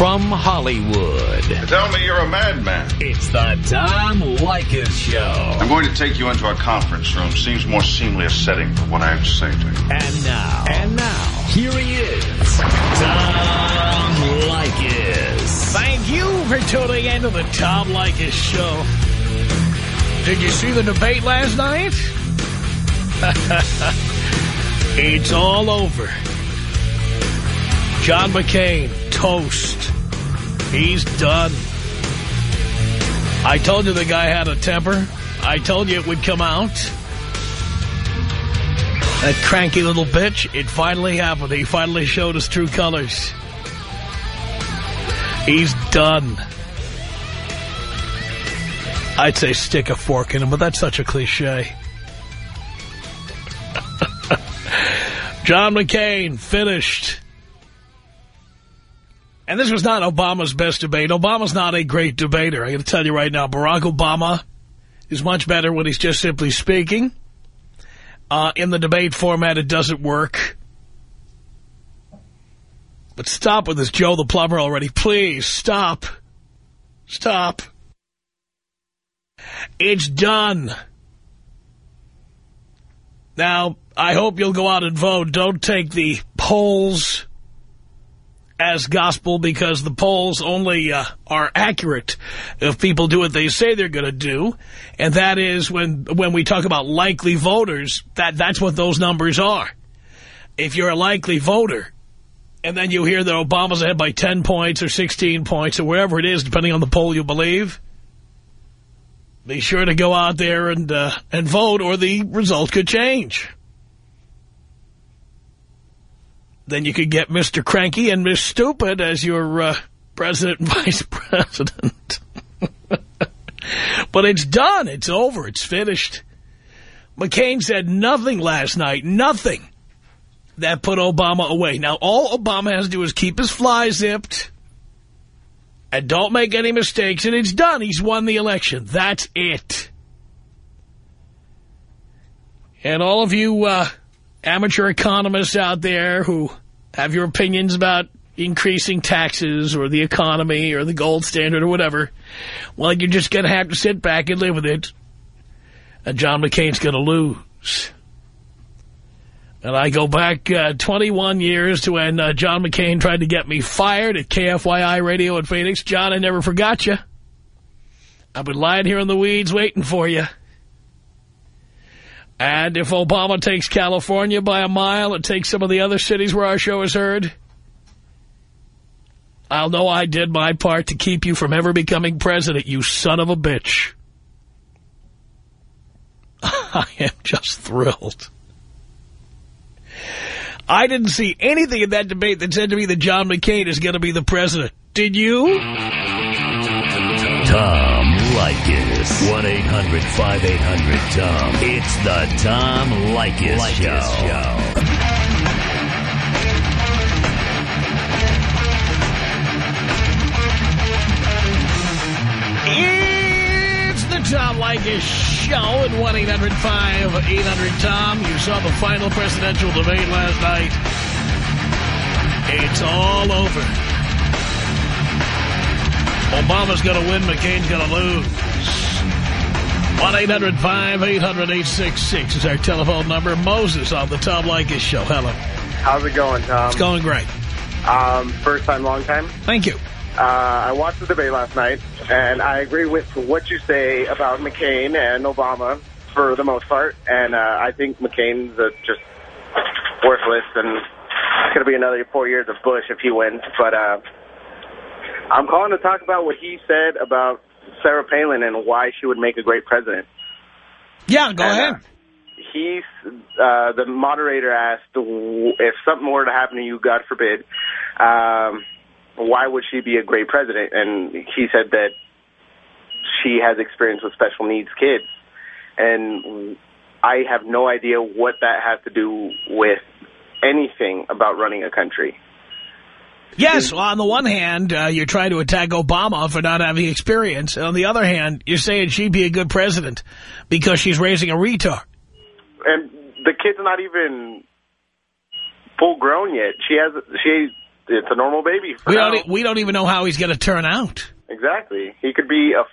from Hollywood. Tell me you're a madman. It's the Tom Leykis Show. I'm going to take you into a conference room. Seems more seemly a setting for what I have to say to you. And now, and now, here he is, Tom Leykis. Thank you for tuning in to the Tom Leykis Show. Did you see the debate last night? it's all over. John McCain, toast. He's done. I told you the guy had a temper. I told you it would come out. That cranky little bitch, it finally happened. He finally showed his true colors. He's done. I'd say stick a fork in him, but that's such a cliche. John McCain, finished. And this was not Obama's best debate. Obama's not a great debater. I'm going to tell you right now, Barack Obama is much better when he's just simply speaking. Uh, in the debate format, it doesn't work. But stop with this Joe the Plumber already. Please, stop. Stop. It's done. Now, I hope you'll go out and vote. Don't take the polls as gospel because the polls only uh, are accurate if people do what they say they're going to do. And that is when when we talk about likely voters, that that's what those numbers are. If you're a likely voter, and then you hear that Obama's ahead by 10 points or 16 points or wherever it is, depending on the poll you believe, be sure to go out there and, uh, and vote or the result could change. Then you could get Mr. Cranky and Miss Stupid as your uh, president and vice president. but it's done. It's over. It's finished. McCain said nothing last night. Nothing that put Obama away. Now, all Obama has to do is keep his fly zipped and don't make any mistakes, and it's done. He's won the election. That's it. And all of you uh, amateur economists out there who have your opinions about increasing taxes or the economy or the gold standard or whatever, well, you're just going to have to sit back and live with it. And John McCain's going to lose. And I go back uh, 21 years to when uh, John McCain tried to get me fired at KFYI Radio in Phoenix. John, I never forgot you. I've been lying here in the weeds waiting for you. And if Obama takes California by a mile and takes some of the other cities where our show is heard, I'll know I did my part to keep you from ever becoming president, you son of a bitch. I am just thrilled. I didn't see anything in that debate that said to me that John McCain is going to be the president. Did you? Tom Leykis. 1-800-5800-TOM. It's the Tom Leykis, Show. Show. It's the Tom Leykis Show at 1-800-5800-TOM. You saw the final presidential debate last night. It's all over. Obama's going to win, McCain's going to lose. 1-800-5800-866 is our telephone number. Moses on the Tom Leykis Show. Hello. How's it going, Tom? It's going great. Um, first time, long time. Thank you. Uh, I watched the debate last night, and I agree with what you say about McCain and Obama for the most part. And uh, I think McCain's uh, just worthless, and it's going to be another four years of Bush if he wins. But uh, I'm calling to talk about what he said about Sarah Palin and why she would make a great president. Yeah, go And, ahead. uh, He's, uh, the moderator asked if something were to happen to you, God forbid, um, why would she be a great president? And he said that she has experience with special needs kids. And I have no idea what that has to do with anything about running a country. Yes, well, on the one hand, uh, you're trying to attack Obama for not having experience. And on the other hand, you're saying she'd be a good president because she's raising a retard. And the kid's not even full grown yet. She has she it's a normal baby. We now. don't, we don't even know how he's going to turn out. Exactly. He could be a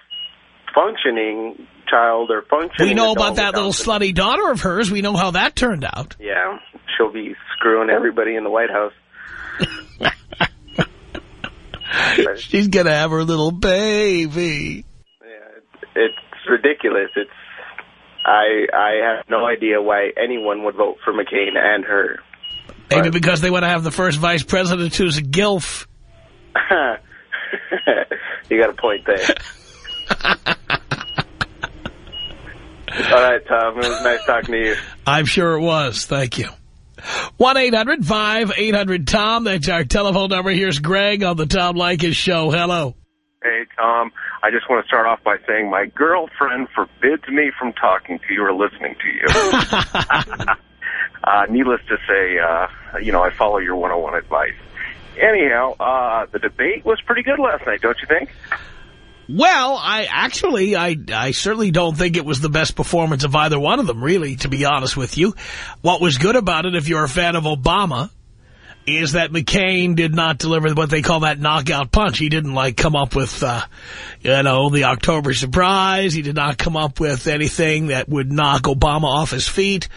functioning child or functioning We know about that little slutty daughter of hers. We know how that turned out. Yeah, she'll be screwing everybody in the White House. She's going to have her little baby. Yeah, it's ridiculous. It's I I have no idea why anyone would vote for McCain and her. Maybe Right. because they want to have the first vice president who's a gilf. you got a point there. All right, Tom. It was nice talking to you. I'm sure it was. Thank you. 1-800-5800-TOM. That's our telephone number. Here's Greg on the Tom Leykis show. Hello. Hey, Tom. I just want to start off by saying my girlfriend forbids me from talking to you or listening to you. uh, needless to say, uh, you know, I follow your 101 advice. Anyhow, uh, the debate was pretty good last night, don't you think? Well, I actually, I, I certainly don't think it was the best performance of either one of them, really, to be honest with you. What was good about it, if you're a fan of Obama, is that McCain did not deliver what they call that knockout punch. He didn't, like, come up with, uh, you know, the October surprise. He did not come up with anything that would knock Obama off his feet.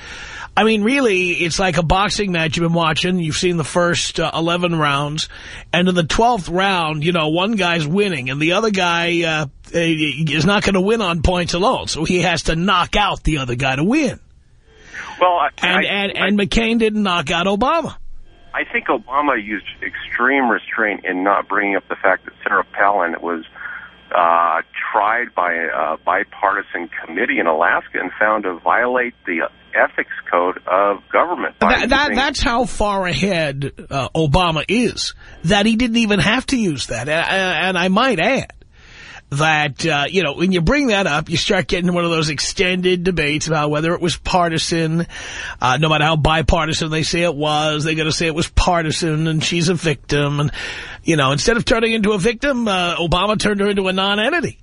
I mean, really, it's like a boxing match you've been watching. You've seen the first uh, 11 rounds. And in the 12th round, you know, one guy's winning and the other guy uh, is not going to win on points alone. So he has to knock out the other guy to win. Well, I, And, I, and, and McCain didn't knock out Obama. I think Obama used extreme restraint in not bringing up the fact that Sarah Palin was uh, tried by a bipartisan committee in Alaska and found to violate the ethics code of government. That, that, that's how far ahead uh, Obama is, that he didn't even have to use that. And, and I might add that, uh, you know, when you bring that up, you start getting one of those extended debates about whether it was partisan. Uh, no matter how bipartisan they say it was, they're going to say it was partisan and she's a victim. And, you know, instead of turning into a victim, uh, Obama turned her into a non-entity.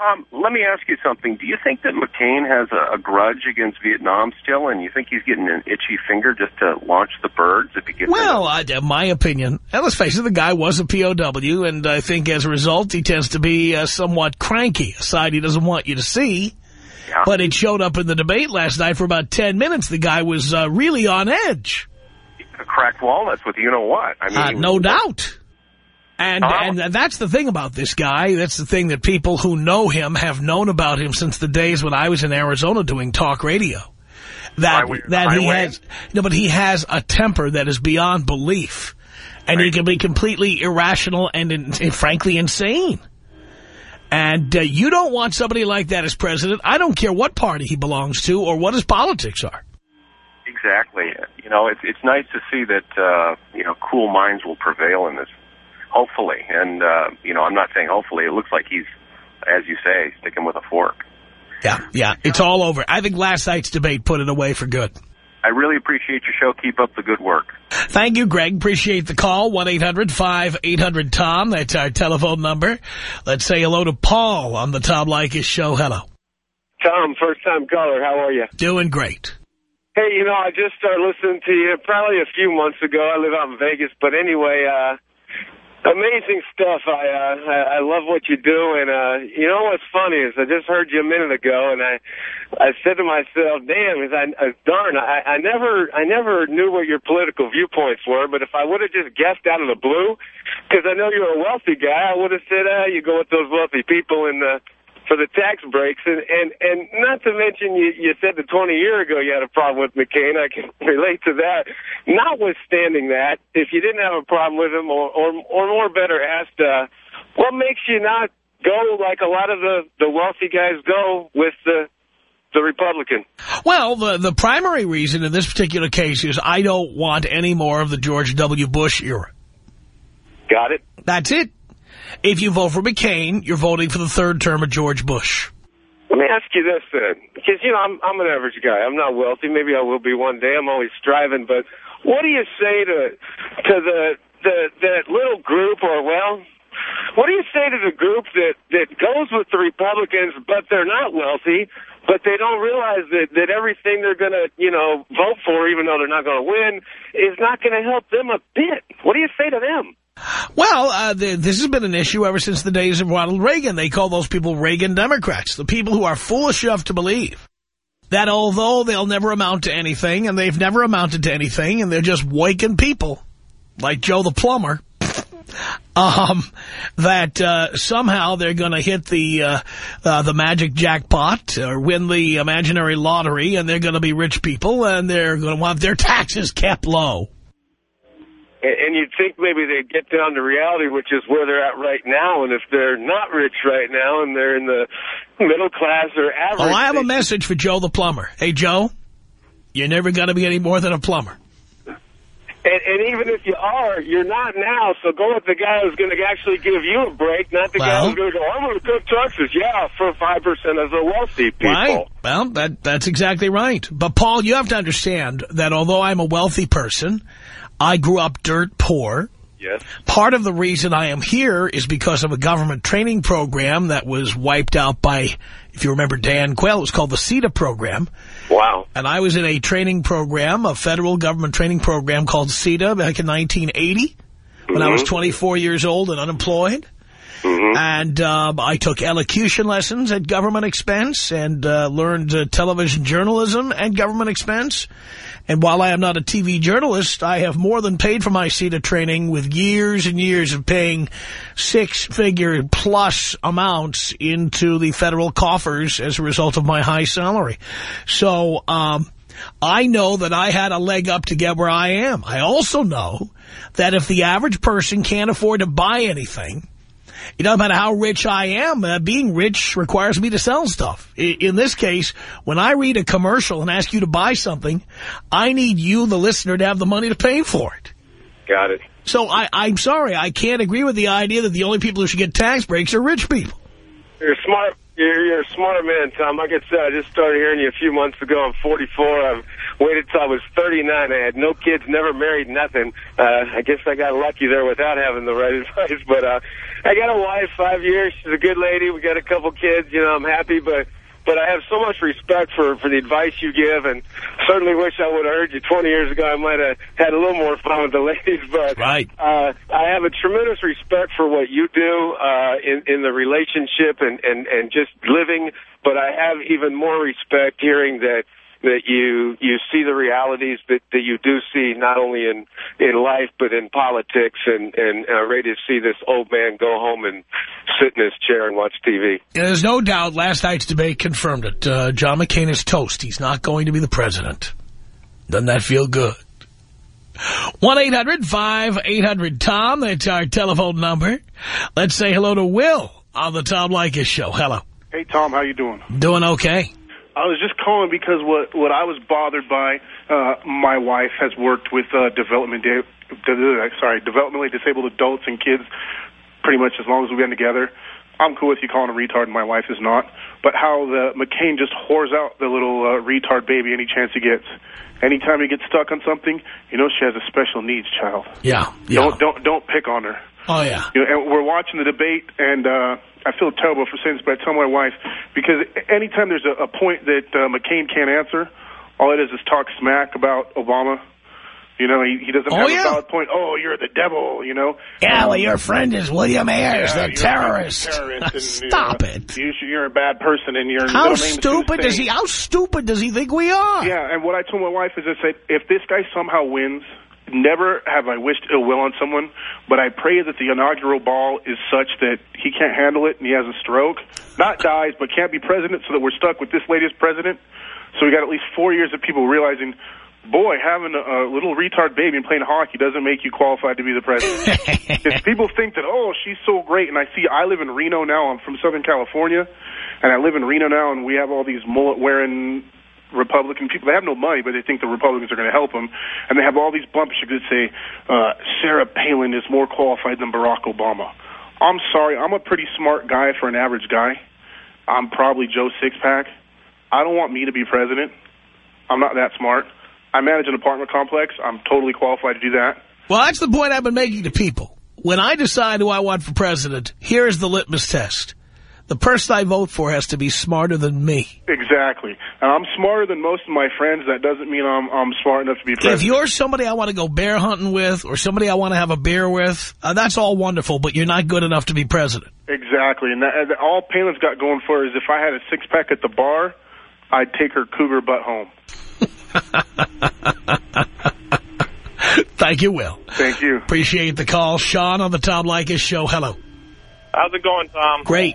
Um, let me ask you something. Do you think that McCain has a, a grudge against Vietnam still, and you think he's getting an itchy finger just to launch the birds if he gets Well, I, in my opinion, and let's face it, the guy was a POW, and I think as a result, he tends to be uh, somewhat cranky, a side he doesn't want you to see. Yeah. But it showed up in the debate last night for about 10 minutes. The guy was uh, really on edge, a cracked walnuts with you know what? I mean, uh, no doubt. And, Oh. and that's the thing about this guy. That's the thing that people who know him have known about him since the days when I was in Arizona doing talk radio. That, Highway- that he highway. has, no, but he has a temper that is beyond belief. And he can be completely irrational and, in, and frankly insane. And uh, you don't want somebody like that as president. I don't care what party he belongs to or what his politics are. Exactly. You know, it's it's nice to see that uh, you know cool minds will prevail in this. Hopefully, and uh, you know, I'm not saying hopefully. It looks like he's, as you say, sticking with a fork. Yeah, yeah, it's all over. I think last night's debate put it away for good. I really appreciate your show. Keep up the good work. Thank you, Greg. Appreciate the call. 1-800-5800-TOM. That's our telephone number. Let's say hello to Paul on the Tom Leykis show. Hello. Tom, first time caller. How are you? Doing great. Hey, you know, I just started listening to you probably a few months ago. I live out in Vegas, but anyway, uh, amazing stuff. I, uh, I love what you do, and uh, you know what's funny is I just heard you a minute ago, and I I said to myself, "Damn, is I uh, darn, I, I never I never knew what your political viewpoints were, but if I would have just guessed out of the blue, because I know you're a wealthy guy, I would have said, ah, you go with those wealthy people and." uh for the tax breaks, and and and not to mention you you said that 20 year ago you had a problem with McCain. I can relate to that. Notwithstanding that, if you didn't have a problem with him, or or, or more better asked, uh, what makes you not go like a lot of the the wealthy guys go with the the Republican? Well, the, the primary reason in this particular case is I don't want any more of the George W. Bush era. Got it. That's it. If you vote for McCain, you're voting for the third term of George Bush. Let me ask you this then, because you know I'm I'm an average guy. I'm not wealthy. Maybe I will be one day. I'm always striving. But what do you say to to the the that little group, or well, what do you say to the group that that goes with the Republicans, but they're not wealthy, but they don't realize that, that everything they're going to, you know, vote for, even though they're not going to win, is not going to help them a bit. What do you say to them? Well, uh, the, this has been an issue ever since the days of Ronald Reagan. They call those people Reagan Democrats, the people who are foolish enough to believe that although they'll never amount to anything, and they've never amounted to anything, and they're just waking people, like Joe the plumber, um, that uh, somehow they're going to hit the uh, uh, the magic jackpot or win the imaginary lottery, and they're going to be rich people, and they're going to want their taxes kept low. And, and you'd think maybe they'd get down to reality, which is where they're at right now. And if they're not rich right now and they're in the middle class or average... Oh, I have a message for Joe the plumber. Hey, Joe, you're never going to be any more than a plumber. And, and even if you are, you're not now. So go with the guy who's going to actually give you a break, not the well, guy who's going to go, I'm going to cut taxes. Yeah, for 5% of the wealthy people. Right. Well, that, that's exactly right. But, Paul, you have to understand that although I'm a wealthy person, I grew up dirt poor. Yes. Part of the reason I am here is because of a government training program that was wiped out by, if you remember Dan Quayle, it was called the CETA program. Wow. And I was in a training program, a federal government training program called CETA back in 1980 when mm -hmm. I was 24 years old and unemployed. Mm -hmm. And um, I took elocution lessons at government expense and uh, learned uh, television journalism at government expense. And while I am not a TV journalist, I have more than paid for my CETA training with years and years of paying six-figure plus amounts into the federal coffers as a result of my high salary. So um, I know that I had a leg up to get where I am. I also know that if the average person can't afford to buy anything, it doesn't matter how rich I am. Uh, being rich requires me to sell stuff. I, in this case, when I read a commercial and ask you to buy something, I need you, the listener, to have the money to pay for it. Got it. So I, I'm sorry. I can't agree with the idea that the only people who should get tax breaks are rich people. You're smart. You're, you're a smart man, Tom. Like I said, I just started hearing you a few months ago. I'm 44. I've waited till I was 39. I had no kids, never married, nothing. Uh, I guess I got lucky there without having the right advice. But uh, I got a wife, five years. She's a good lady. We got a couple kids. You know, I'm happy, but but I have so much respect for, for the advice you give, and certainly wish I would have heard you 20 years ago. I might have had a little more fun with the ladies, but right. uh, I have a tremendous respect for what you do uh, in, in the relationship and, and, and just living, but I have even more respect hearing that that you you see the realities that, that you do see not only in in life but in politics and and uh, ready to see this old man go home and sit in his chair and watch TV. There's no doubt last night's debate confirmed it. Uh, John McCain is toast. He's not going to be the president. Doesn't that feel good? 1-800-5800-TOM. That's our telephone number. Let's say hello to Will on the Tom Leykis show. Hello. Hey, Tom. How you doing? Doing okay. I was just calling because what what I was bothered by, uh, my wife has worked with uh, development, de de sorry, developmentally disabled adults and kids pretty much as long as we've been together. I'm cool with you calling a retard, and my wife is not. But how the McCain just whores out the little uh, retard baby any chance he gets. Anytime he gets stuck on something, you know she has a special needs child. Yeah, yeah. Don't don't don't pick on her. Oh yeah. You know, and we're watching the debate, and uh, I feel terrible for saying this, but I tell my wife because anytime there's a, a point that uh, McCain can't answer, all it is is talk smack about Obama. You know, he, he doesn't oh, have yeah. a valid point. Oh, you're the devil, you know. Yeah, well, your friend is William Ayers, Yeah, the terrorist. terrorist and, Stop uh, it. You, you're a bad person, and you're How stupid does he, how stupid does he think we are? Yeah, and what I told my wife is I said, if this guy somehow wins, never have I wished ill will on someone, but I pray that the inaugural ball is such that he can't handle it and he has a stroke. Not dies, but can't be president so that we're stuck with this lady as president. So we got at least four years of people realizing, boy, having a, a little retard baby and playing hockey doesn't make you qualified to be the president. if people think that, oh, she's so great, and I see, I live in Reno now, I'm from Southern California, and I live in Reno now, and we have all these mullet-wearing Republican people. They have no money, but they think the Republicans are going to help them. And they have all these bump stickers that say, uh, Sarah Palin is more qualified than Barack Obama. I'm sorry. I'm a pretty smart guy for an average guy. I'm probably Joe Sixpack. I don't want me to be president. I'm not that smart. I manage an apartment complex. I'm totally qualified to do that. Well, that's the point I've been making to people. When I decide who I want for president, here is the litmus test. The person I vote for has to be smarter than me. Exactly. And I'm smarter than most of my friends. That doesn't mean I'm, I'm smart enough to be president. If you're somebody I want to go bear hunting with or somebody I want to have a beer with, uh, that's all wonderful, but you're not good enough to be president. Exactly. And, that, and all Palin's got going for her is if I had a six-pack at the bar, I'd take her cougar butt home. Thank you, Will. Thank you. Appreciate the call. Sean on the Tom Leykis show. Hello. How's it going, Tom? Great.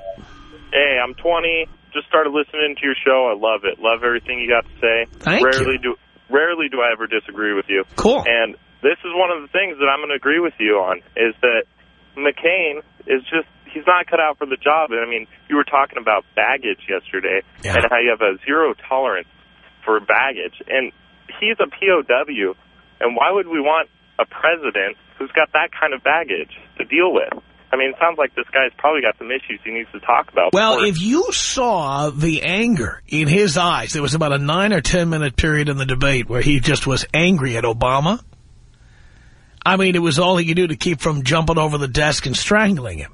Hey, I'm 20. Just started listening to your show. I love it. Love everything you got to say. Thank rarely you. do rarely do I ever disagree with you. Cool. And this is one of the things that I'm going to agree with you on is that McCain is just he's not cut out for the job. And I mean, you were talking about baggage yesterday Yeah. and how you have a zero tolerance for baggage. And he's a POW. And why would we want a president who's got that kind of baggage to deal with? I mean, it sounds like this guy's probably got some issues he needs to talk about. Well, before- if you saw the anger in his eyes, there was about a nine or ten minute period in the debate where he just was angry at Obama. I mean, it was all he could do to keep from jumping over the desk and strangling him.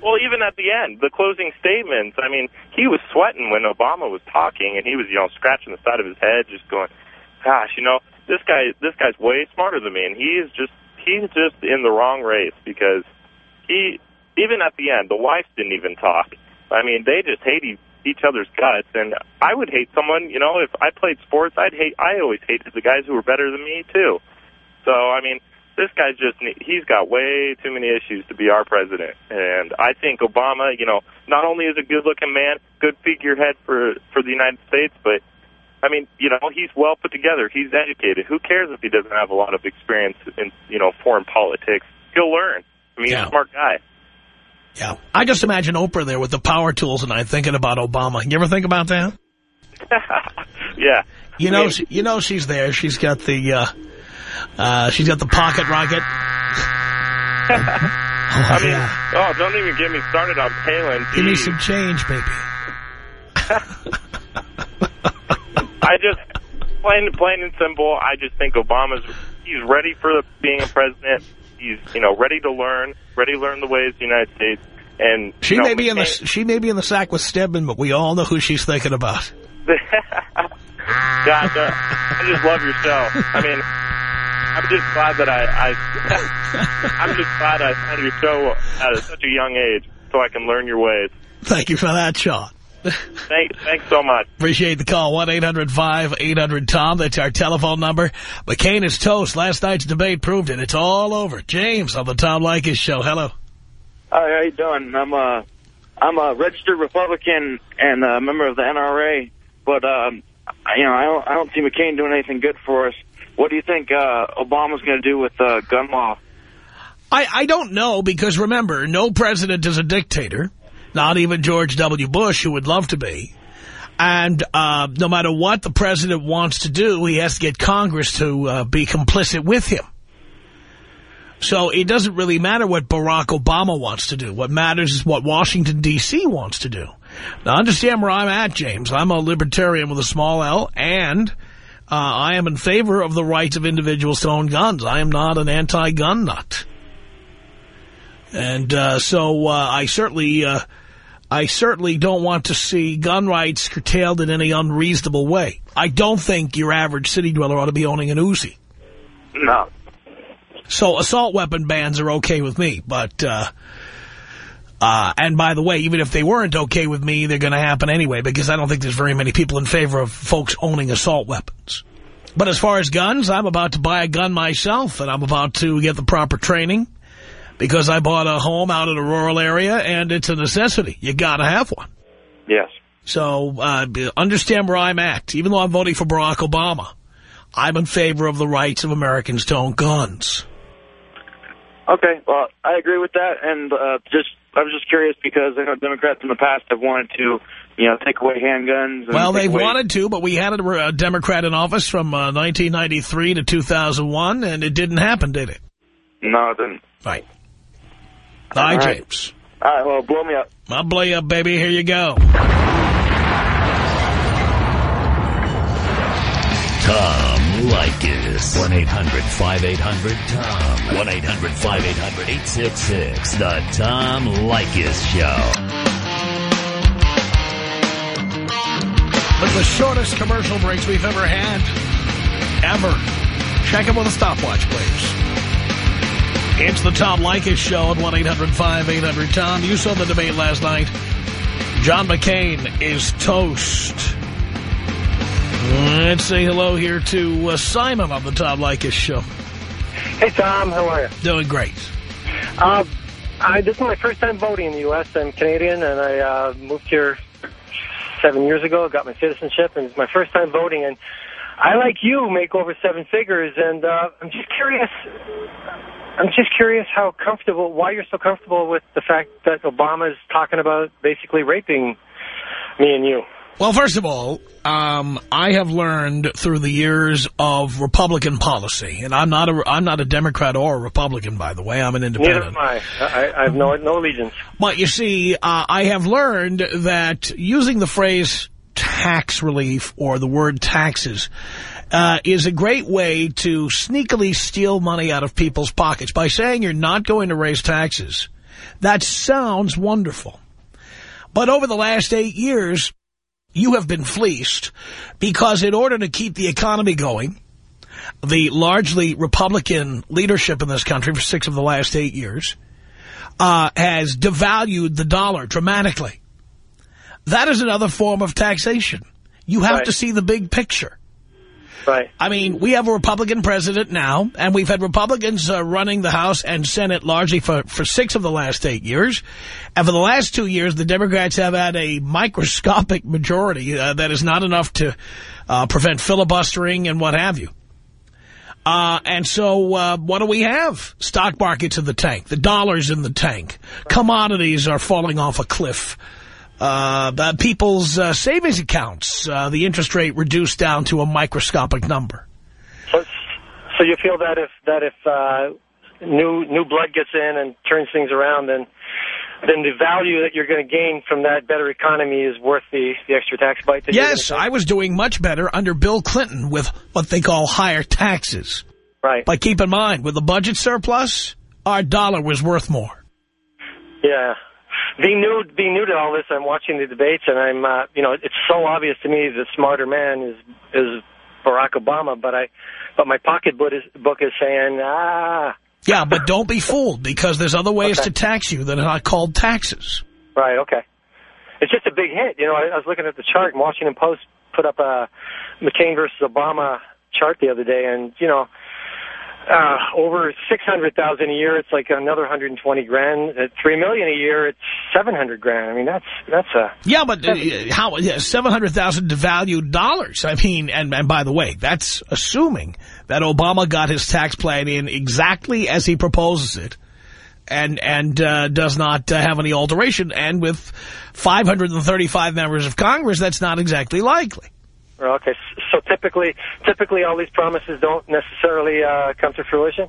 Well, even at the end, the closing statements, I mean, he was sweating when Obama was talking, and he was, you know, scratching the side of his head, just going, gosh, you know, this guy, this guy's way smarter than me, and he is just, he's just in the wrong race because he, even at the end, the wife didn't even talk. I mean, they just hate each other's guts, and I would hate someone, you know, if I played sports, I'd hate, I always hated the guys who were better than me, too. So, I mean, this guy's just, he's got way too many issues to be our president. And I think Obama, you know, not only is a good-looking man, good figurehead for, for the United States, but, I mean, you know, he's well put together. He's educated. Who cares if he doesn't have a lot of experience in, you know, foreign politics? He'll learn. I mean, he's Yeah. a smart guy. Yeah. I just imagine Oprah there with the power tools and I'm thinking about Obama. You ever think about that? yeah. You know, she, you know she's there. She's got the, uh, uh, she's got the pocket rocket. I mean, yeah. oh, don't even get me started on Palin. Give me some change, baby. I just plain plain and simple. I just think Obama's he's ready for the, being a president. He's you know ready to learn, ready to learn the ways of the United States. And She know, may be in the she may be in the sack with Stedman, but we all know who she's thinking about. God, uh, I just love your show. I mean, I'm just glad that I, I I'm just glad I found your show at such a young age, so I can learn your ways. Thank you for that, Sean. Thanks, thanks so much. Appreciate the call. 1-800-5800-TOM. That's our telephone number. McCain is toast. Last night's debate proved it. It's all over. James on the Tom Leykis show. Hello. Hi, how you doing? I'm a, I'm a registered Republican and a member of the NRA, but um, you know, I don't, I don't see McCain doing anything good for us. What do you think uh, Obama's going to do with uh, gun law? I, I don't know because remember, no president is a dictator. Not even George W. Bush, who would love to be. And uh, no matter what the president wants to do, he has to get Congress to uh, be complicit with him. So it doesn't really matter what Barack Obama wants to do. What matters is what Washington, D.C. wants to do. Now, understand where I'm at, James. I'm a libertarian with a small L, and uh, I am in favor of the rights of individuals to own guns. I am not an anti-gun nut. And uh, so uh, I certainly, uh, I certainly don't want to see gun rights curtailed in any unreasonable way. I don't think your average city dweller ought to be owning an Uzi. No. So assault weapon bans are okay with me, but, uh, uh, and by the way, even if they weren't okay with me, they're going to happen anyway, because I don't think there's very many people in favor of folks owning assault weapons. But as far as guns, I'm about to buy a gun myself, and I'm about to get the proper training, because I bought a home out in a rural area, and it's a necessity. You got to have one. Yes. So uh, understand where I'm at. Even though I'm voting for Barack Obama, I'm in favor of the rights of Americans to own guns. Okay. Well, I agree with that, and uh, just I was just curious because I know Democrats in the past have wanted to, you know, take away handguns. And Well, they away- wanted to, but we had a, a Democrat in office from uh, 1993 to 2001, and it didn't happen, did it? No, it didn't. Right. Hi, All right. James. All right. Well, blow me up. I'll blow you up, baby. Here you go. Tom Leykis. 1-800-5800-TOM. 1-800-5800-866. The Tom Leykis Show. With the shortest commercial breaks we've ever had. Ever. Check it with a stopwatch, please. It's the Tom Leykis Show at 1-800-5800-TOM. You saw the debate last night. John McCain is toast. Let's say hello here to uh, Simon on the Tom Leykis Show. Hey, Tom. How are you? Doing great. Uh, I, this is my first time voting in the U.S. I'm Canadian, and I uh, moved here seven years ago, got my citizenship, and it's my first time voting. And I, like you, make over seven figures, and uh, I'm just curious. I'm just curious how comfortable, why you're so comfortable with the fact that Obama's talking about basically raping me and you. Well, first of all, um, I have learned through the years of Republican policy, and I'm not a I'm not a Democrat or a Republican, by the way. I'm an independent. Neither am I. I, I have no no allegiance. But you see, uh, I have learned that using the phrase tax relief or the word taxes uh, is a great way to sneakily steal money out of people's pockets by saying you're not going to raise taxes. That sounds wonderful. But over the last eight years, you have been fleeced because in order to keep the economy going, the largely Republican leadership in this country for six of the last eight years uh, has devalued the dollar dramatically. That is another form of taxation. You have Right. to see the big picture. Right. I mean, we have a Republican president now, and we've had Republicans uh, running the House and Senate largely for, for six of the last eight years. And for the last two years, the Democrats have had a microscopic majority uh, that is not enough to uh, prevent filibustering and what have you. Uh, and so uh, what do we have? Stock markets in the tank. The dollar's in the tank. Commodities are falling off a cliff. Uh, people's uh, savings accounts, uh, the interest rate reduced down to a microscopic number. So, so you feel that if that if uh, new new blood gets in and turns things around, then then the value that you're going to gain from that better economy is worth the the extra tax bite. That Yes, I was doing much better under Bill Clinton with what they call higher taxes. right. But keep in mind, with the budget surplus, our dollar was worth more. Yeah. Being new, being new to all this, I'm watching the debates, and I'm, uh, you know, it's so obvious to me the smarter man is is Barack Obama, but I, but my pocketbook is book is saying, ah, Yeah, but don't be fooled because there's other ways Okay. to tax you that are not called taxes. right, okay. It's just a big hit, you know. I, I was looking at the chart, and Washington Post put up a McCain versus Obama chart the other day, and you know, uh, over six hundred thousand a year, it's like another hundred and twenty grand. At three million a year, it's seven hundred grand. I mean, that's that's a Yeah, but uh, how yeah, 700,000 devalued dollars. I mean, and, and by the way, that's assuming that Obama got his tax plan in exactly as he proposes it and and uh, does not uh, have any alteration. And with 535 members of Congress, that's not exactly likely. Okay, so typically, typically all these promises don't necessarily uh, come to fruition.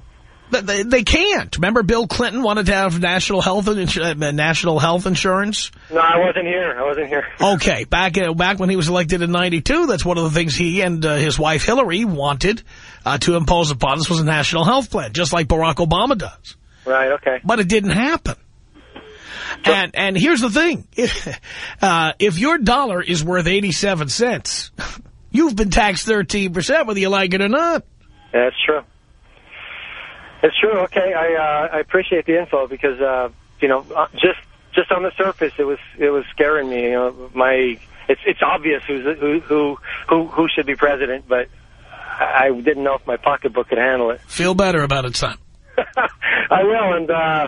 They, they can't. Remember Bill Clinton wanted to have national health uh, national health insurance? No, I wasn't here. I wasn't here. Okay, back uh, back when he was elected in 92, that's one of the things he and uh, his wife Hillary wanted uh, to impose upon us was a national health plan, just like Barack Obama does. Right. Okay. But it didn't happen. And and here's the thing. uh, if your dollar is worth 87 cents, you've been taxed 13% whether you like it or not. That's true. It's true. Okay, I uh, I appreciate the info because uh, you know uh, just just on the surface it was it was scaring me. You know, my it's it's obvious who's who who who who should be president, but I I didn't know if my pocketbook could handle it. Feel better about it, son. I will, and uh,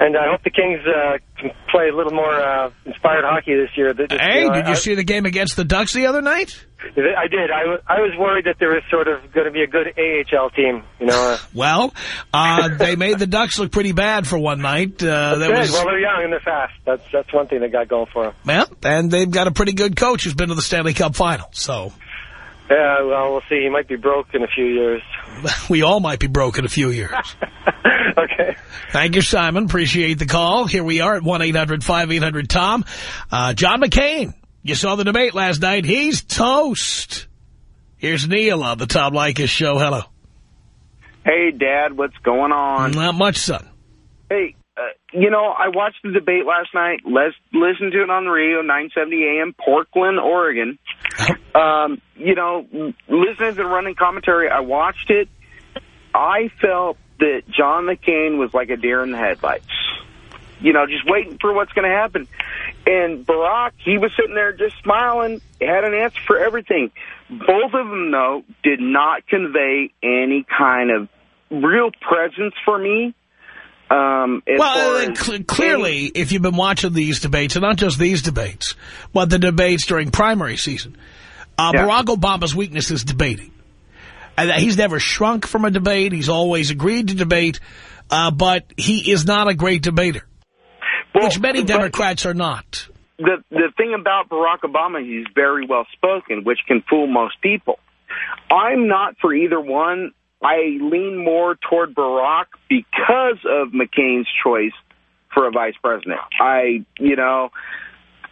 and I hope the Kings uh, can play a little more uh, inspired hockey this year. This- Hey, you know, did you I, see the game against the Ducks the other night? I did. I, I was worried that there was sort of going to be a good AHL team. You know. Uh, Well, uh, they made the Ducks look pretty bad for one night. Uh, that was Well, they're young and they're fast. That's that's one thing they got going for them. well, and they've got a pretty good coach who's been to the Stanley Cup final. So Yeah. Well, we'll see. He might be broke in a few years. we all might be broke in a few years. okay. Thank you, Simon. Appreciate the call. Here we are at 1-800-5800-TOM. Uh, John McCain, you saw the debate last night. He's toast. Here's Neil on the Tom Leykis show. Hello. Hey, Dad, what's going on? Not much, son. Hey, you know, I watched the debate last night. Let's listen to it on the radio, 970 AM, Portland, Oregon. Um, you know, listening to the running commentary, I watched it. I felt that John McCain was like a deer in the headlights. You know, just waiting for what's going to happen. And Barack, he was sitting there just smiling, had an answer for everything. Both of them, though, did not convey any kind of real presence for me. Um, Well, uh, cl- clearly, if you've been watching these debates, and not just these debates, but the debates during primary season, uh, Yeah. Barack Obama's weakness is debating. And that he's never shrunk from a debate. He's always agreed to debate, uh, but he is not a great debater, well, which many Democrats are not. the the thing about Barack Obama, he's very well spoken, which can fool most people. I'm not for either one. I lean more toward Barack because of McCain's choice for a vice president. I, you know,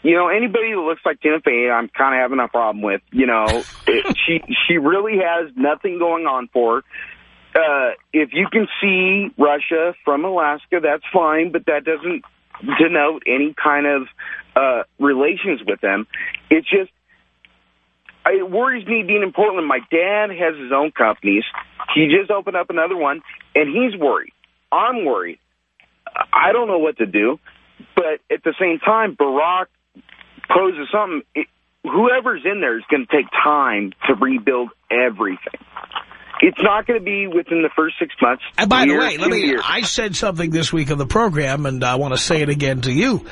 you know, anybody that looks like Tina Fey, I'm kind of having a problem with. You know, it, she she really has nothing going on for her. Uh, if you can see Russia from Alaska, that's fine, but that doesn't denote any kind of uh, relations with them. It's just it worries me being in Portland. My dad has his own companies. He just opened up another one, and he's worried. I'm worried. I don't know what to do, but at the same time, Barack poses something. It, whoever's in there is going to take time to rebuild everything. It's not going to be within the first six months. And by the way, let me, years. I said something this week on the program, and I want to say it again to you.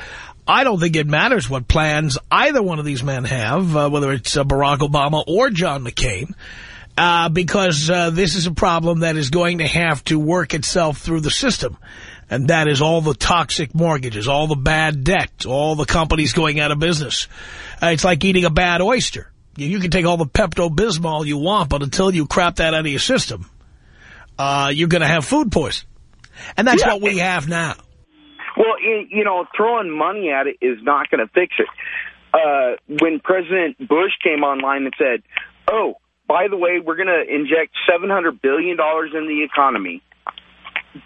I don't think it matters what plans either one of these men have, uh, whether it's uh, Barack Obama or John McCain, uh, because uh, this is a problem that is going to have to work itself through the system. And that is all the toxic mortgages, all the bad debt, all the companies going out of business. Uh, it's like eating a bad oyster. You, can take all the Pepto-Bismol you want, but until you crap that out of your system, uh, you're going to have food poison. And that's Yeah. what we have now. Well, you know, throwing money at it is not going to fix it. Uh, when President Bush came online and said, oh, by the way, we're going to inject $700 billion in the economy.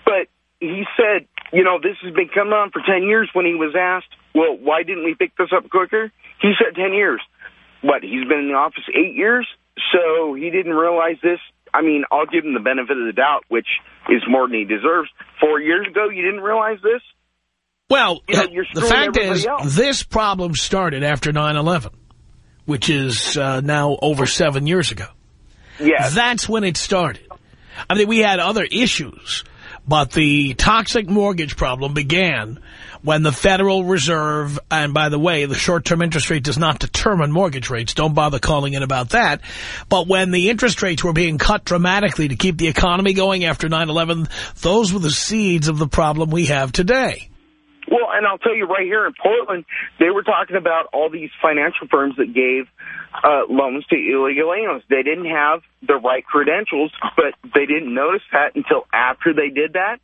But he said, you know, this has been coming on for 10 years when he was asked, well, why didn't we pick this up quicker? He said 10 years. What, he's been in the office eight years? So he didn't realize this. I mean, I'll give him the benefit of the doubt, which is more than he deserves. Four years ago, you didn't realize this? Well, You know, you're the fact is, else. this problem started after 9-11, which is uh, now over seven years ago. Yes. That's when it started. I mean, we had other issues, but the toxic mortgage problem began when the Federal Reserve, and by the way, the short-term interest rate does not determine mortgage rates. Don't bother calling in about that. But when the interest rates were being cut dramatically to keep the economy going after 9-11, those were the seeds of the problem we have today. Well, and I'll tell you right here in Portland, they were talking about all these financial firms that gave uh, loans to illegal aliens. They didn't have the right credentials, but they didn't notice that until after they did that.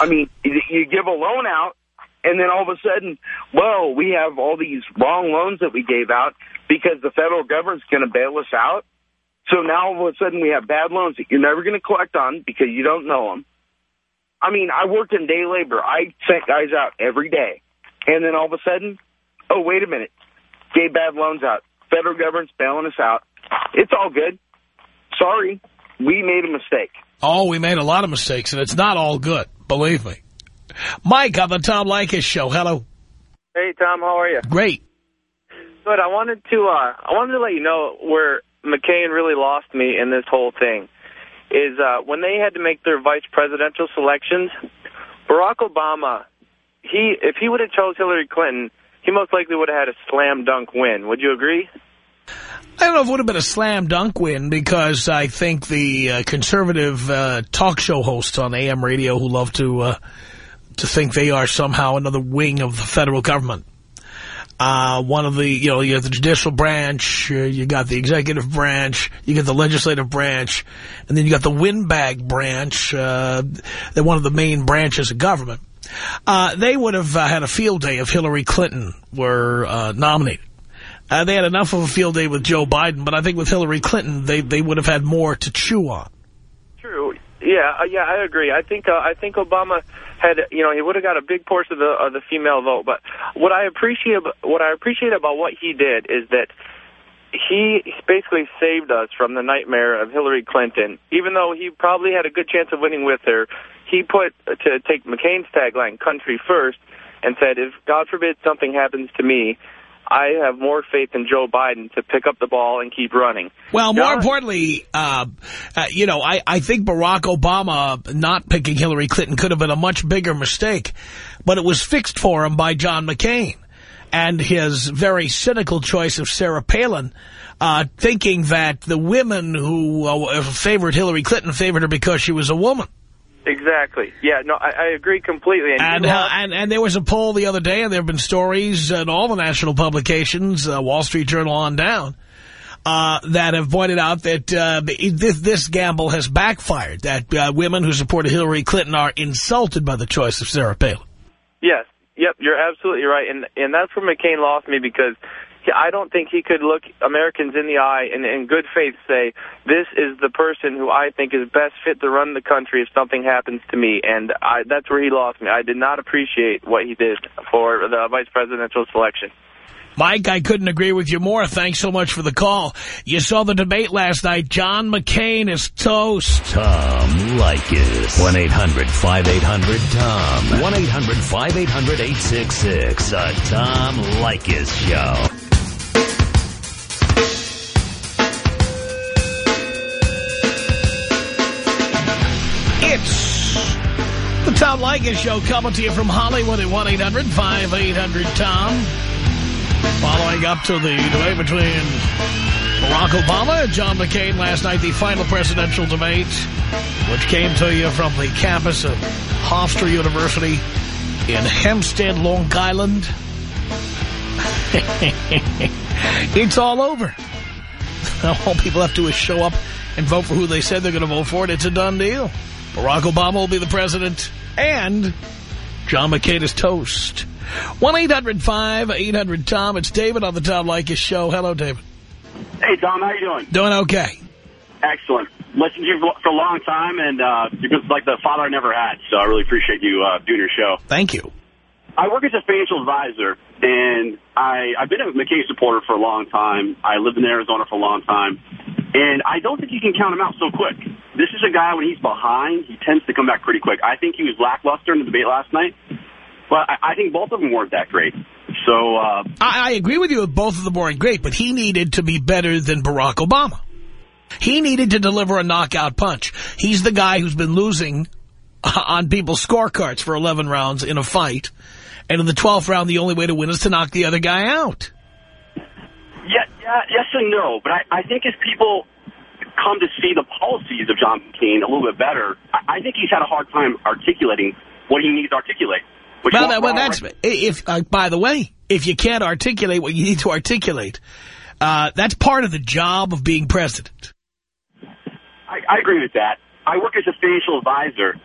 I mean, you you give a loan out, and then all of a sudden, well, we have all these wrong loans that we gave out because the federal government's going to bail us out. So now all of a sudden we have bad loans that you're never going to collect on because you don't know them. I mean, I worked in day labor. I sent guys out every day. And then all of a sudden, oh, wait a minute. Gave bad loans out. Federal government's bailing us out. It's all good. Sorry. We made a mistake. Oh, we made a lot of mistakes, and it's not all good, believe me. Mike on the Tom Leykis show. Hello. Hey, Tom, how are you? Great. Good. I wanted to uh, I wanted to let you know where McCain really lost me in this whole thing is uh, when they had to make their vice presidential selections. Barack Obama, he if he would have chose Hillary Clinton, he most likely would have had a slam dunk win. Would you agree? I don't know if it would have been a slam dunk win because I think the uh, conservative uh, talk show hosts on AM radio who love to uh, to think they are somehow another wing of the federal government. Uh, one of the, you know, you have the judicial branch, uh, you got the executive branch, you got the legislative branch, and then you got the windbag branch, uh, one of the main branches of government. Uh, they would have uh, had a field day if Hillary Clinton were uh, nominated. Uh, they had enough of a field day with Joe Biden, but I think with Hillary Clinton, they, they would have had more to chew on. True. Yeah, yeah, I agree. I think I think Obama had, you know, he would have got a big portion of the of the female vote. But what I appreciate what I appreciate about what he did is that he basically saved us from the nightmare of Hillary Clinton. Even though he probably had a good chance of winning with her, he put, to take McCain's tagline, country first, and said, if God forbid something happens to me, I have more faith in Joe Biden to pick up the ball and keep running. Well, more John- importantly, uh, uh, you know, I, I think Barack Obama not picking Hillary Clinton could have been a much bigger mistake, but it was fixed for him by John McCain and his very cynical choice of Sarah Palin, uh, thinking that the women who uh, favored Hillary Clinton favored her because she was a woman. Exactly. Yeah, no, I, I agree completely. And, And, uh, and and there was a poll the other day, and there have been stories in all the national publications, uh, Wall Street Journal on down, uh, that have pointed out that uh, this, this gamble has backfired, that uh, women who supported Hillary Clinton are insulted by the choice of Sarah Palin. Yes. Yep, you're absolutely right. And and that's where McCain lost me because I don't think he could look Americans in the eye and in good faith say, this is the person who I think is best fit to run the country if something happens to me. And I, that's where he lost me. I did not appreciate what he did for the vice presidential selection. Mike, I couldn't agree with you more. Thanks so much for the call. You saw the debate last night. John McCain is toast. Tom Leykis. 1-800-5800-TOM. 1-800-5800-866. The Tom Leykis Show. Tom Leykis Show coming to you from Hollywood at 1-800-5800-TOM. Following up to the debate between Barack Obama and John McCain last night, the final presidential debate, which came to you from the campus of Hofstra University in Hempstead, Long Island. it's all over. All people have to do is show up and vote for who they said they're going to vote for, and it's a done deal. Barack Obama will be the president, and John McCain is toast. 1-800-5800-TOM. It's David on the Tom Leykis Show. Hello, David. Hey, Tom, how you doing? Doing okay. Excellent. Listened to you for a long time, and uh, you're like the father I never had, so I really appreciate you uh, doing your show. Thank you. I work as a financial advisor, and I, I've been a McCain supporter for a long time. I lived in Arizona for a long time, and I don't think you can count him out so quick. This is a guy, when he's behind, he tends to come back pretty quick. I think he was lackluster in the debate last night, but I, I think both of them weren't that great. So, uh, I, I agree with you that both of them weren't great, but he needed to be better than Barack Obama. He needed to deliver a knockout punch. He's the guy who's been losing on people's scorecards for 11 rounds in a fight. And in the 12th round, the only way to win is to knock the other guy out. Yeah, yeah, yes and no. But I, I think as people come to see the policies of John McCain a little bit better, I, think he's had a hard time articulating what he needs to articulate. Well, that, well that's if. Uh, by the way, if you can't articulate what you need to articulate, uh, that's part of the job of being president. I, I agree with that. I work as a financial advisor,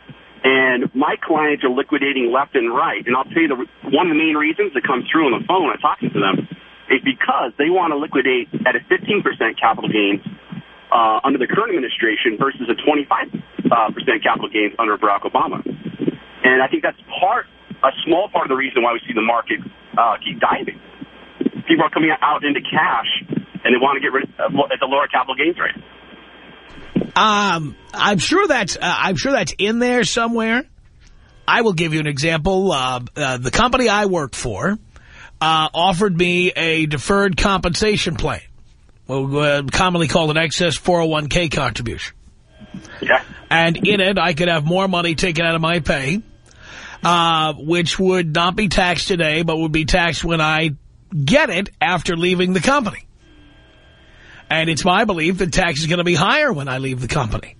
and my clients are liquidating left and right. And I'll tell you, the, one of the main reasons that comes through on the phone when I'm talking to them is because they want to liquidate at a 15% capital gains uh, under the current administration versus a 25% uh, capital gains under Barack Obama. And I think that's part, a small part of the reason why we see the market uh, keep diving. People are coming out into cash, and they want to get rid of at the lower capital gains rate. Um, I'm sure that's uh, I'm sure that's in there somewhere. I will give you an example. Uh, uh, the company I work for uh, offered me a deferred compensation plan, well, uh, commonly called an excess 401k contribution. Yeah. And in it, I could have more money taken out of my pay, uh, which would not be taxed today, but would be taxed when I get it after leaving the company. And it's my belief that tax is going to be higher when I leave the company.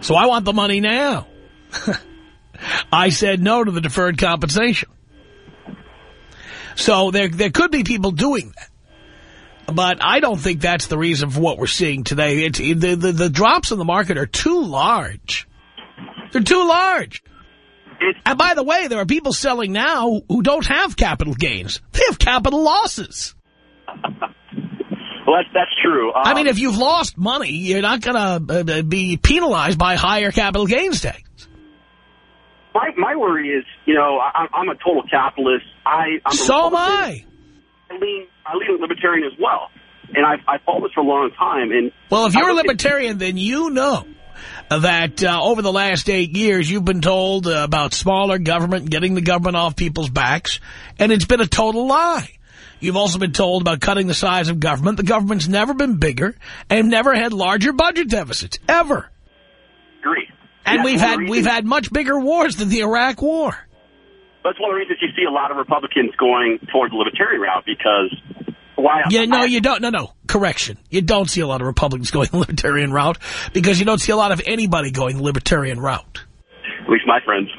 So I want the money now. I said no to the deferred compensation. So there, there could be people doing that. But I don't think that's the reason for what we're seeing today. It's, the, the, the drops in the market are too large. They're too large. and by the way, there are people selling now who don't have capital gains. They have capital losses. Well, that's, that's true. Um, I mean, if you've lost money, you're not going to uh, be penalized by higher capital gains tax. my my worry is, you know, I, I'm a total capitalist. I I'm So am I. I lean I lean libertarian as well. and I've, I've followed this for a long time. And Well, if you're a libertarian, then you know that uh, over the last eight years, you've been told uh, about smaller government, getting the government off people's backs, and it's been a total lie. You've also been told about cutting the size of government. The government's never been bigger and never had larger budget deficits, ever. agree. And That's we've had the we've had much bigger wars than the Iraq War. That's one of the reasons you see a lot of Republicans going toward the libertarian route because why? Yeah, no, you don't. No, no. Correction. You don't see a lot of Republicans going the libertarian route because you don't see a lot of anybody going the libertarian route. At least my friends.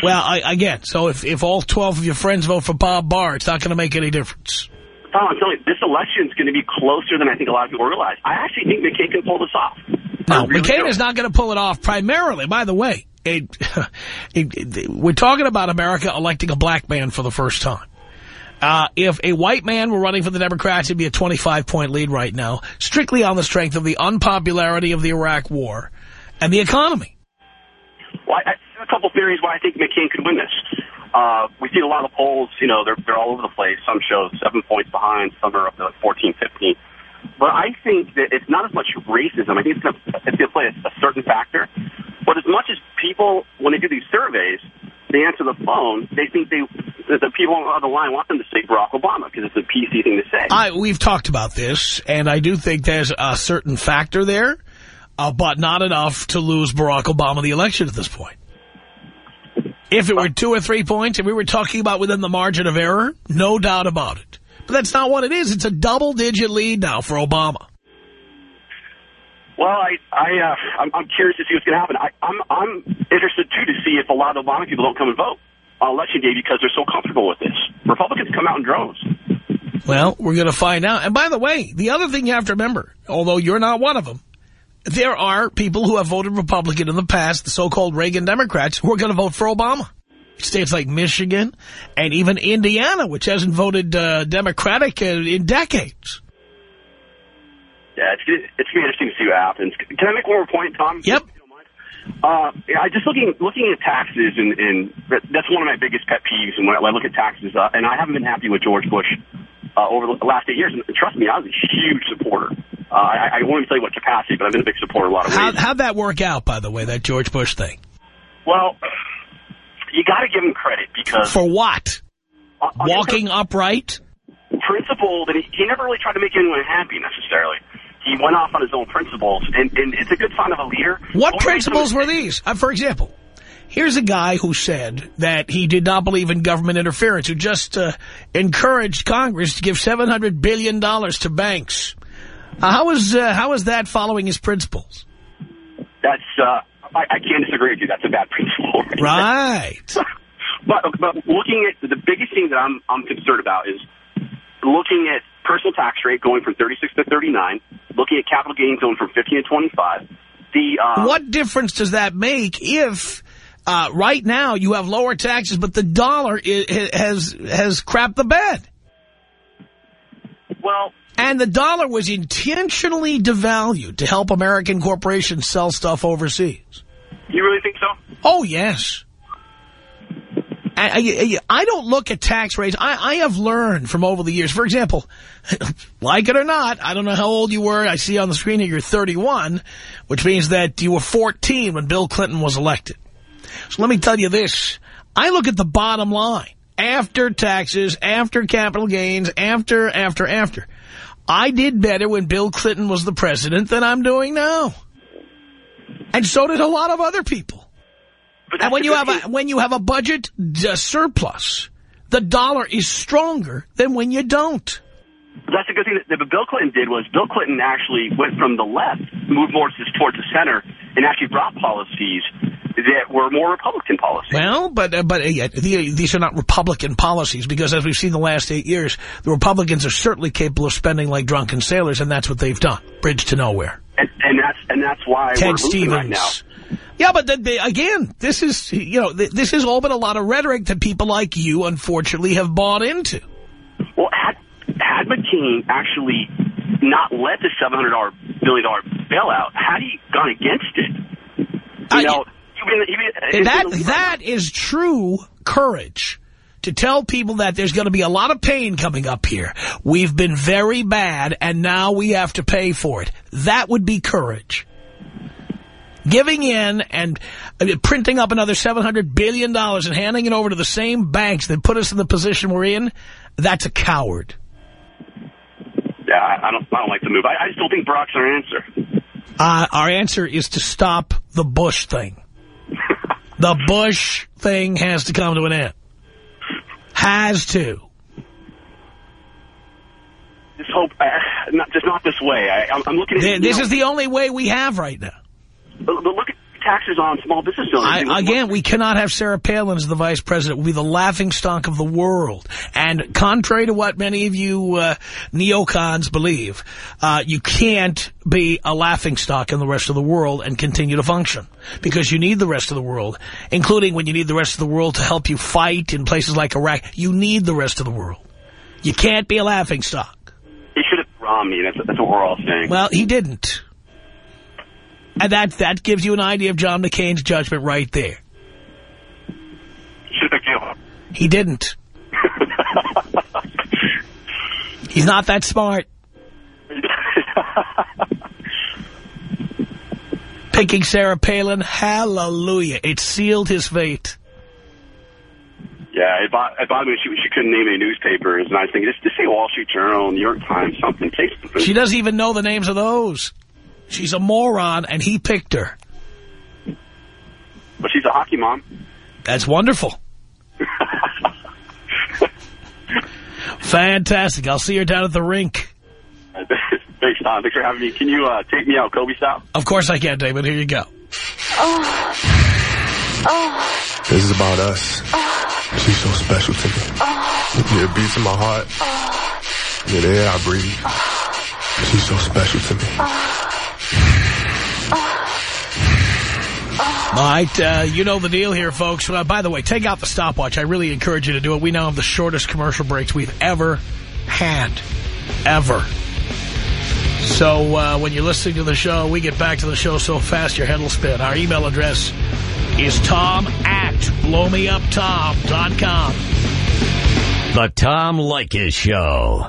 Well, I, again, so if, if all 12 of your friends vote for Bob Barr, it's not going to make any difference. Tom, I'm telling you, this election is going to be closer than I think a lot of people realize. I actually think McCain can pull this off. No, really McCain do. is not going to pull it off primarily. By the way, it, it, it- we're talking about America electing a black man for the first time. Uh, if a white man were running for the Democrats, it'd be a 25-point lead right now, strictly on the strength of the unpopularity of the Iraq War and the economy. Well, I, I a couple theories why I think McCain could win this. Uh, we see a lot of polls, you know, they're, they're all over the place. Some show seven points behind, some are up to like 14, 15. But I think that it's not as much racism. I think it's going to play a, a certain factor. But as much as people, when they do these surveys, they answer the phone, they think they the people on the line want them to say Barack Obama because it's a PC thing to say. I, we've talked about this, and I do think there's a certain factor there, uh, but not enough to lose Barack Obama the election at this point. If it were two or three points, if we were talking about within the margin of error, no doubt about it. But that's not what it is. It's a double-digit lead now for Obama. Well, I, I, uh, I'm, I'm curious to see what's going to happen. I, I'm, I'm interested too to see if a lot of Obama people don't come and vote on election day because they're so comfortable with this. Republicans come out in droves. Well, we're going to find out. And by the way, the other thing you have to remember, although you're not one of them, there are people who have voted Republican in the past, the so-called Reagan Democrats, who are going to vote for Obama. States like Michigan and even Indiana, which hasn't voted uh, Democratic in decades. Yeah, it's it's gonna be interesting to see what happens. Can I make one more point, Tom? Yep. Uh, yeah, I just looking looking at taxes, and, and that's one of my biggest pet peeves. And when I, look at taxes, uh, and I haven't been happy with George Bush uh, over the last eight years. And trust me, I was a huge supporter. Uh, I, I won't even tell you what capacity, but I've been a big supporter a lot of How, how'd that work out, by the way, that George Bush thing? Well, you got to give him credit because For what? uh, uh, Walking upright? principle that he, he never really tried to make anyone happy necessarily. He went off on his own principles, and, and it's a good sign of a leader. What But we made some principles were these? Uh, for example, here's a guy who said that he did not believe in government interference, who just uh, encouraged Congress to give $700 billion to banks. Uh, how is uh, how is that following his principles? That's uh, I, I can't disagree with you. That's a bad principle. Right. but but looking at the biggest thing that I'm I'm concerned about is looking at personal tax rate going from 36 to 39, looking at capital gains going from 15 to 25. The uh, what difference does that make if uh, right now you have lower taxes, but the dollar i has has crapped the bed? Well, and the dollar was intentionally devalued to help American corporations sell stuff overseas. You really think so? Oh, yes. I, don't look at tax rates. I, I have learned from over the years. For example, like it or not, I don't know how old you were. I see on the screen here you're 31, which means that you were 14 when Bill Clinton was elected. So let me tell you this. I look at the bottom line. After taxes, after capital gains, after, after, after. I did better when Bill Clinton was the president than I'm doing now. And so did a lot of other people. And when you have a when you have a budget surplus, the dollar is stronger than when you don't. That's a good thing that, that Bill Clinton did was Bill Clinton actually went from the left, moved more towards the center, and actually brought policies that were more Republican policies. Well, but uh, but uh, these are not Republican policies because, as we've seen the last eight years, the Republicans are certainly capable of spending like drunken sailors, and that's what they've done. Bridge to nowhere. And, and that's and that's why Ted we're losing Stevens. right now. Yeah, but then they, again, this is you know th this has all been a lot of rhetoric that people like you, unfortunately, have bought into. Well, had, had McCain actually not led the $700 billion bailout, had he gone against it, you know, been, he'd that that is true courage to tell people that there's going to be a lot of pain coming up here. We've been very bad, and now we have to pay for it. That would be courage. Giving in and uh, printing up another $700 billion and handing it over to the same banks that put us in the position we're in, that's a coward. Yeah, I don't, I don't like the move. I, I just don't think Barack's our answer. Uh, our answer is to stop the Bush thing. the Bush thing has to come to an end. Has to. Just hope, uh, not, just not this way. I, I'm, I'm looking at Th- This know, is the only way we have right now. But, but look at taxes on small business owners. I, again, we cannot have Sarah Palin as the vice president. We'll be the laughing stock of the world. And contrary to what many of you uh, neocons believe, uh, you can't be a laughing stock in the rest of the world and continue to function. Because you need the rest of the world, including when you need the rest of the world to help you fight in places like Iraq. You need the rest of the world. You can't be a laughing stock. He should have Romney. That's, that's what we're all saying. Well, he didn't. And that, that gives you an idea of John McCain's judgment right there. Should have killed him. He didn't. He's not that smart. Picking Sarah Palin, hallelujah. It sealed his fate. Yeah, it, bo- it bothered me. She, she couldn't name any newspapers, and I was thinking, just, just say Wall Street Journal, New York Times, something. She doesn't even know the names of those. She's a moron, and he picked her. But she's a hockey mom. That's wonderful. Fantastic. I'll see her down at the rink. Thanks, Tom. Thanks for having me. Can you uh, take me out Kobe style? Of course I can, David. Here you go. Oh. Oh. This is about us. She's so special to me. Yeah, it beats in my heart. Yeah, the air I breathe. She's so special to me. All right, uh, you know the deal here, folks. Uh, by the way, take out the stopwatch. I really encourage you to do it. We now have the shortest commercial breaks we've ever had. Ever. So uh, when you're listening to the show, we get back to the show so fast your head will spin. Our email address is tom at blowmeuptom.com. The Tom Leykis Show.